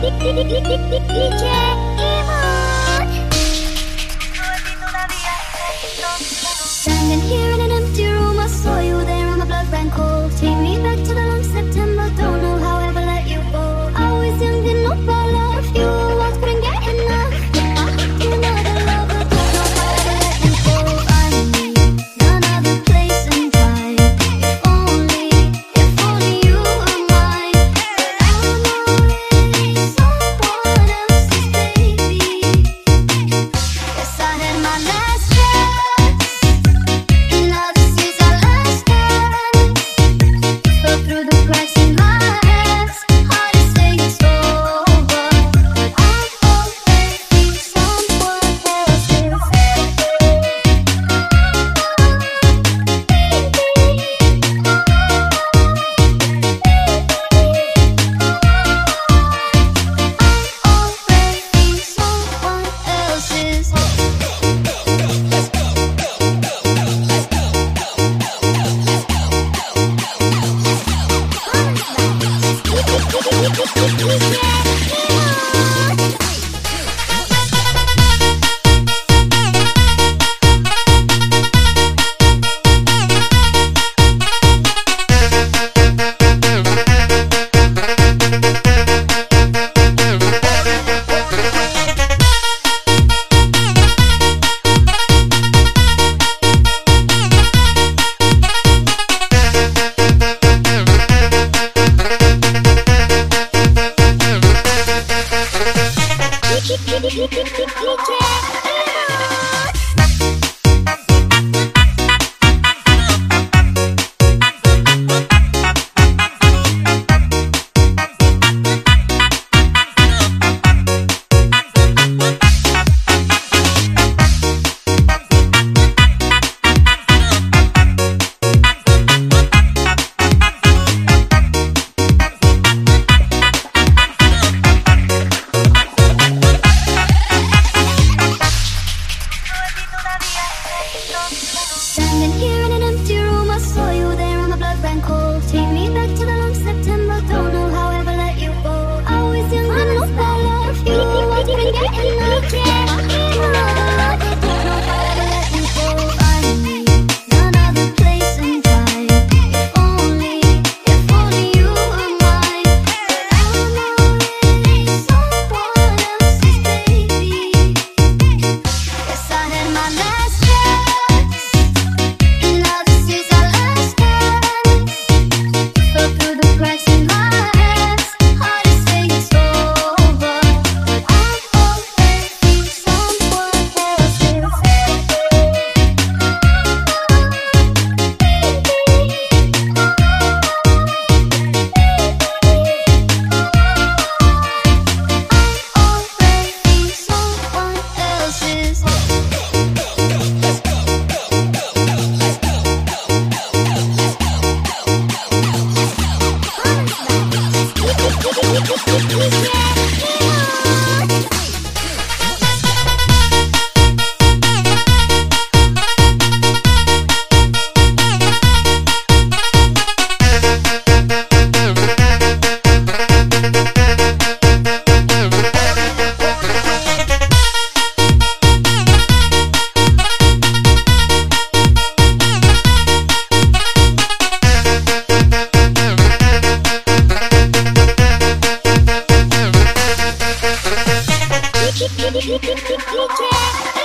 DJ Emo. Standing Yeah.